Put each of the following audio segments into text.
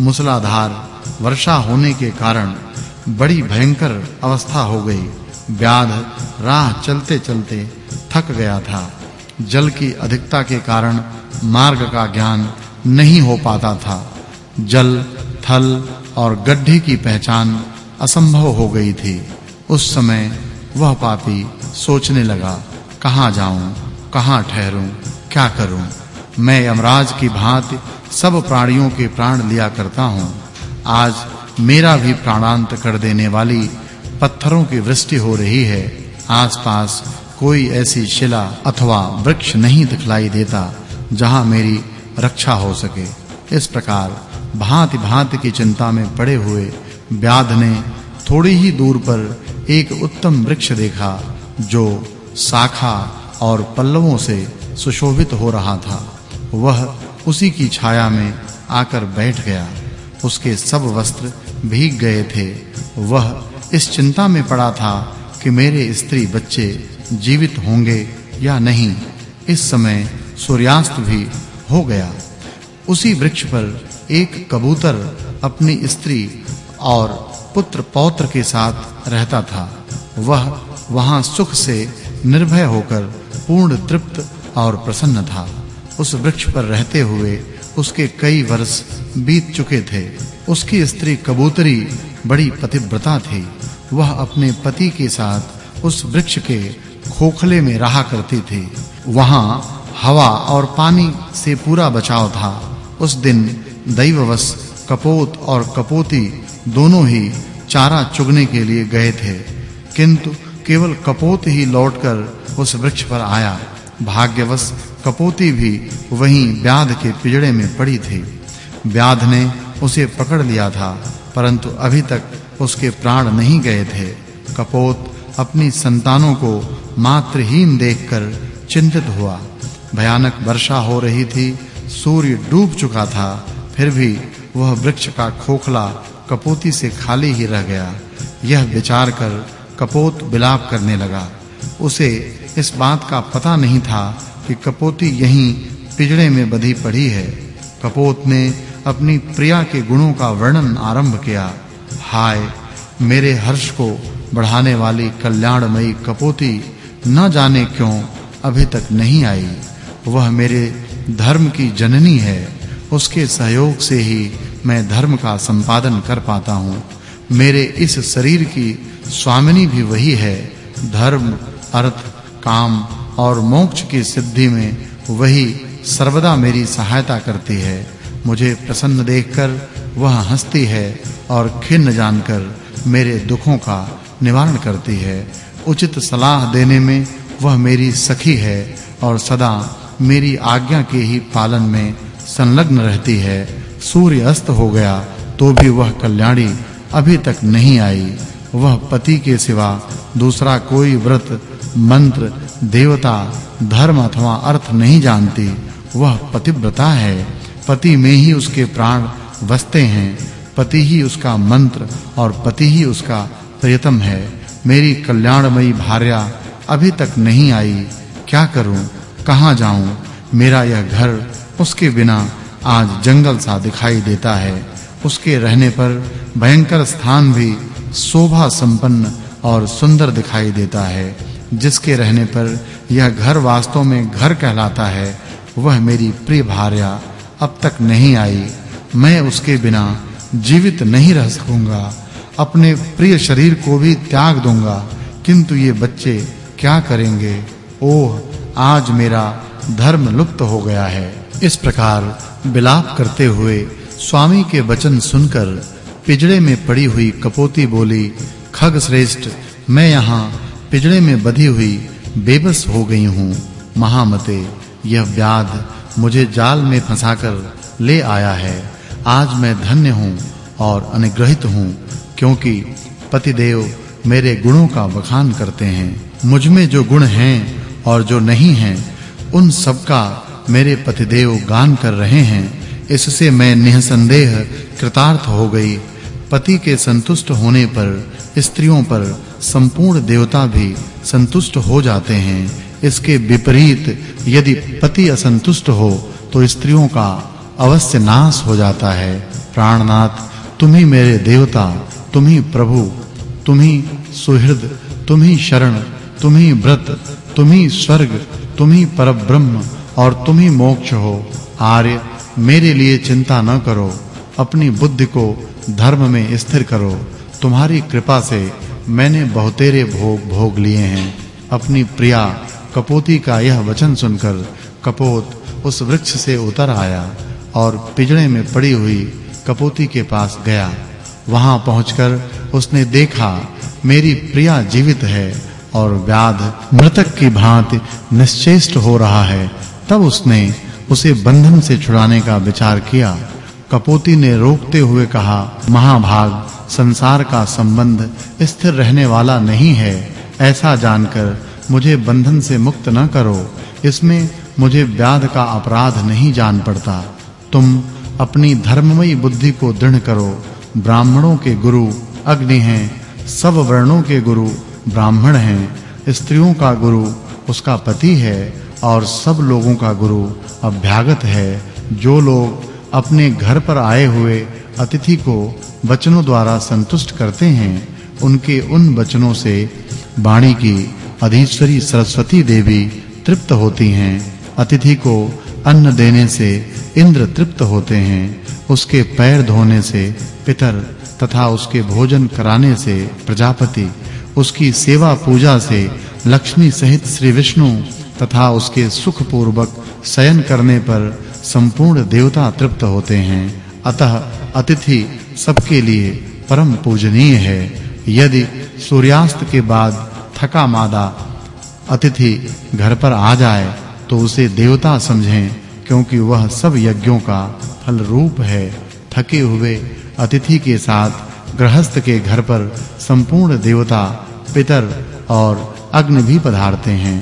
मूसलाधार वर्षा होने के कारण बड़ी भयंकर अवस्था हो गई। व्याध राह चलते-चलते थक गया था। जल की अधिकता के कारण मार्ग का ज्ञान नहीं हो पाता था। जल, थल और गड्ढे की पहचान असंभव हो गई थी। उस समय वह पापी सोचने लगा, कहाँ जाऊँ? कहाँ ठहरूं? क्या करूँ? मैं यमराज की भांति सब प्राणियों के प्राण लिया करता हूँ। आज मेरा भी प्राणांत कर देने वाली पत्थरों की वृष्टि हो रही है। आसपास कोई ऐसी शिला अथवा वृक्ष नहीं दिखलाई देता जहाँ मेरी रक्षा हो सके। इस प्रकार भांति-भांति की चिंता में पड़े हुए व्याध ने थोड़ी ही दूर पर एक उत्तम वृक्ष देखा, जो शाखा और पल्लवों से सुशोभित हो रहा था। वह उसी की छाया में आकर बैठ गया। उसके सब वस्त्र भीग गए थे। वह इस चिंता में पड़ा था कि मेरे स्त्री बच्चे जीवित होंगे या नहीं। इस समय सूर्यास्त भी हो गया। उसी वृक्ष पर एक कबूतर अपनी स्त्री और पुत्र पौत्र के साथ रहता था। वह वहाँ सुख से निर्भय होकर पूर्ण तृप्त और प्रसन्न था। उस वृक्ष पर रहते हुए उसके कई वर्ष बीत चुके थे। उसकी स्त्री कबूतरी बड़ी पतिव्रता थी। वह अपने पति के साथ उस वृक्ष के खोखले में रहा करती थी। वहाँ हवा और पानी से पूरा बचाव था। उस दिन दैववश कपोत और कपोती दोनों ही चारा चुगने के लिए गए थे। किंतु केवल कपोत ही लौटकर उस वृक्ष पर आया। भाग्यवश कपोती भी वहीं व्याध के पिजड़े में पड़ी थी। व्याध ने उसे पकड़ लिया था, परंतु अभी तक उसके प्राण नहीं गए थे। कपोत अपनी संतानों को मात्रहीन देखकर चिंतित हुआ। भयानक वर्षा हो रही थी, सूर्य डूब चुका था, फिर भी वह वृक्ष का खोखला कपोती से खाली ही रह गया। यह विचार कर कपोत विलाप करने लगा। उसे इस बात का पता नहीं था कि कपोती यहीं पिजड़े में बधी पड़ी है। कपोत ने अपनी प्रिया के गुणों का वर्णन आरंभ किया। हाय, मेरे हर्ष को बढ़ाने वाली कल्याणमयी कपोती न जाने क्यों अभी तक नहीं आई। वह मेरे धर्म की जननी है। उसके सहयोग से ही मैं धर्म का संपादन कर पाता हूँ। मेरे इस शरीर की स्वामिनी भी वही है। धर्म, अर्थ, काम और मोक्ष की सिद्धि में वही सर्वदा मेरी सहायता करती है। मुझे प्रसन्न देखकर वह हंसती है और खिन्न जानकर मेरे दुखों का निवारण करती है। उचित सलाह देने में वह मेरी सखी है और सदा मेरी आज्ञा के ही पालन में संलग्न रहती है। सूर्य अस्त हो गया तो भी वह कल्याणी अभी तक नहीं आई। वह पति के सिवा दूसरा कोई व्रत, मंत्र देवता, धर्म अथवा अर्थ नहीं जानती, वह पतिव्रता है। पति में ही उसके प्राण बसते हैं, पति ही उसका मंत्र और पति ही उसका प्रियतम है। मेरी कल्याणमयी भार्या, अभी तक नहीं आई, क्या करूँ, कहाँ जाऊँ? मेरा यह घर उसके बिना आज जंगल सा दिखाई देता है। उसके रहने पर भयंकर स्थान भी शोभा संपन्न और सुंदर दिखाई देता है। जिसके रहने पर यह घर वास्तव में घर कहलाता है, वह मेरी प्रिय भार्या अब तक नहीं आई। मैं उसके बिना जीवित नहीं रह सकूँगा। अपने प्रिय शरीर को भी त्याग दूँगा। किंतु ये बच्चे क्या करेंगे? ओह, आज मेरा धर्म लुप्त हो गया है। इस प्रकार विलाप करते हुए स्वामी के वचन सुनकर पिजड़े में पड़ी हुई कपोती बोली, खग श्रेष्ठ, मैं यहाँ पिजड़े में बधी हुई बेबस हो गई हूँ। महामते, यह व्याध मुझे जाल में फंसाकर ले आया है। आज मैं धन्य हूँ और अनुग्रहित हूँ, क्योंकि पतिदेव मेरे गुणों का बखान करते हैं। मुझमें जो गुण हैं और जो नहीं हैं, उन सब का मेरे पतिदेव गान कर रहे हैं। इससे मैं निसंदेह कृतार्थ हो गई। पति के संतुष्ट होने पर, स्त्रियों पर संपूर्ण देवता भी संतुष्ट हो जाते हैं। इसके विपरीत, यदि पति असंतुष्ट हो तो स्त्रियों का अवश्य नाश हो जाता है। प्राणनाथ, तुम ही मेरे देवता, तुम ही प्रभु, तुम ही सुहृद, तुम ही शरण, तुम ही व्रत, तुम ही स्वर्ग, तुम ही परब्रह्म और तुम ही मोक्ष हो। आर्य, मेरे लिए चिंता न करो। अपनी बुद्धि को धर्म में स्थिर करो। तुम्हारी कृपा से मैंने बहुतेरे भोग भोग लिए हैं। अपनी प्रिया कपोती का यह वचन सुनकर कपोत उस वृक्ष से उतर आया और पिजड़े में पड़ी हुई कपोती के पास गया। वहाँ पहुंचकर उसने देखा, मेरी प्रिया जीवित है और व्याध मृतक की भांति निश्चेष्ट हो रहा है। तब उसने उसे बंधन से छुड़ाने का विचार किया। कपोती ने रोकते हुए कहा, महाभाग संसार का संबंध स्थिर रहने वाला नहीं है, ऐसा जानकर मुझे बंधन से मुक्त न करो। इसमें मुझे व्याध का अपराध नहीं जान पड़ता। तुम अपनी धर्ममयी बुद्धि को दृढ़ करो। ब्राह्मणों के गुरु अग्नि हैं, सब वर्णों के गुरु ब्राह्मण हैं। स्त्रियों का गुरु उसका पति है और सब लोगों का गुरु अभ्यागत है। जो लोग अपने घर पर आए हुए अतिथि को वचनों द्वारा संतुष्ट करते हैं, उनके उन वचनों से वाणी की अधीश्वरी सरस्वती देवी तृप्त होती हैं। अतिथि को अन्न देने से इंद्र तृप्त होते हैं, उसके पैर धोने से पितर तथा उसके भोजन कराने से प्रजापति, उसकी सेवा पूजा से लक्ष्मी सहित श्री विष्णु तथा उसके सुख पूर्वक शयन करने पर संपूर्ण देवता तृप्त होते हैं। अतः अतिथि सबके लिए परम पूजनीय है। यदि सूर्यास्त के बाद थका मादा अतिथि घर पर आ जाए तो उसे देवता समझें, क्योंकि वह सब यज्ञों का फल रूप है। थके हुए अतिथि के साथ गृहस्थ के घर पर संपूर्ण देवता, पितर और अग्नि भी पधारते हैं।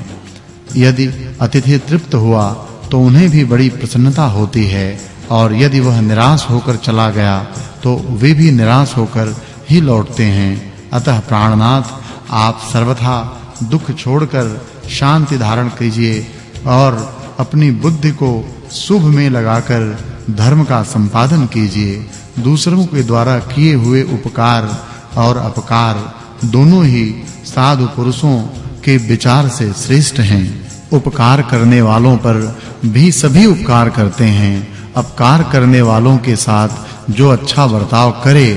यदि अतिथि तृप्त हुआ तो उन्हें भी बड़ी प्रसन्नता होती है। और यदि वह निराश होकर चला गया तो वे भी निराश होकर ही लौटते हैं। अतः प्राणनाथ, आप सर्वथा दुख छोड़कर शांति धारण कीजिए और अपनी बुद्धि को शुभ में लगाकर धर्म का संपादन कीजिए। दूसरों के द्वारा किए हुए उपकार और अपकार दोनों ही साधु पुरुषों के विचार से श्रेष्ठ हैं। उपकार करने वालों पर भी सभी उपकार करते हैं। अपकार करने वालों के साथ जो अच्छा बर्ताव करे,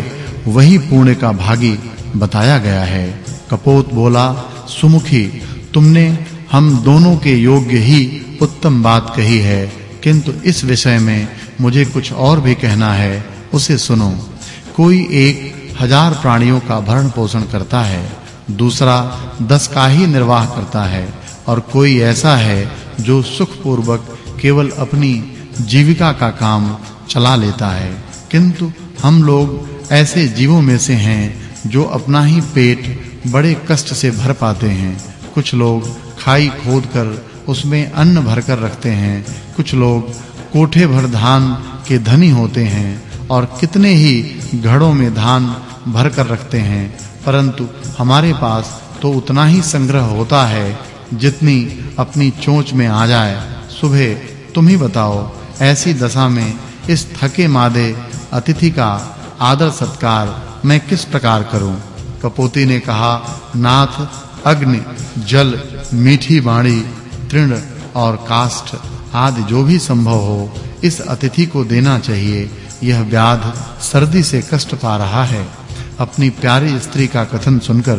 वही पुण्य का भागी बताया गया है। कपोत बोला, सुमुखी, तुमने हम दोनों के योग्य ही उत्तम बात कही है, किंतु इस विषय में मुझे कुछ और भी कहना है, उसे सुनो। कोई एक हज़ार प्राणियों का भरण पोषण करता है, दूसरा दस का ही निर्वाह करता है, और कोई ऐसा है जो सुख पूर्वक केवल अपनी जीविका का काम चला लेता है। किंतु हम लोग ऐसे जीवों में से हैं जो अपना ही पेट बड़े कष्ट से भर पाते हैं। कुछ लोग खाई खोदकर उसमें अन्न भरकर रखते हैं। कुछ लोग कोठे भर धान के धनी होते हैं और कितने ही घड़ों में धान भरकर रखते हैं। परंतु हमारे पास तो उतना ही संग्रह होता है जितनी अपनी चोंच में आ जाए। सुबह, तुम ही बताओ ऐसी दशा में इस थके मादे अतिथि का आदर सत्कार मैं किस प्रकार करूँ? कपोती ने कहा, नाथ, अग्नि, जल, मीठी वाणी, तृण और काष्ठ आदि जो भी संभव हो, इस अतिथि को देना चाहिए। यह व्याध सर्दी से कष्ट पा रहा है। अपनी प्यारी स्त्री का कथन सुनकर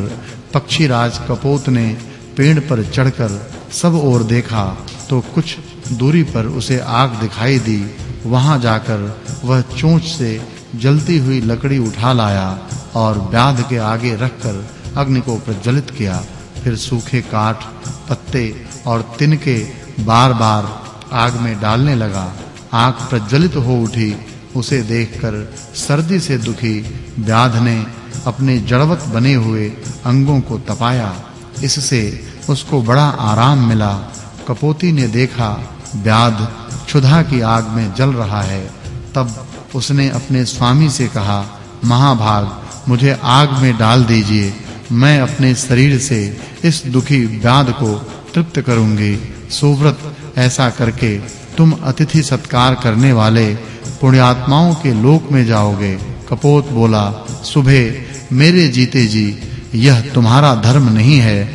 पक्षीराज कपोत ने पेड़ पर चढ़कर सब ओर देखा तो कुछ दूरी पर उसे आग दिखाई दी। वहाँ जाकर वह चोंच से जलती हुई लकड़ी उठा लाया और व्याध के आगे रखकर अग्नि को प्रज्वलित किया। फिर सूखे काठ, पत्ते और तिनके बार-बार आग में डालने लगा। आग प्रज्वलित हो उठी। उसे देखकर सर्दी से दुखी व्याध ने अपने जड़वत बने हुए अंगों को तपाया। इससे उसको बड़ा आराम मिला। कपोती ने देखा व्याध क्षुधा की आग में जल रहा है, तब उसने अपने स्वामी से कहा, महाभाग, मुझे आग में डाल दीजिए, मैं अपने शरीर से इस दुखी व्याध को तृप्त करूँगी। सुव्रत, ऐसा करके तुम अतिथि सत्कार करने वाले पुण्यात्माओं के लोक में जाओगे। कपोत बोला सुबह मेरे जीते जी, यह तुम्हारा धर्म नहीं है।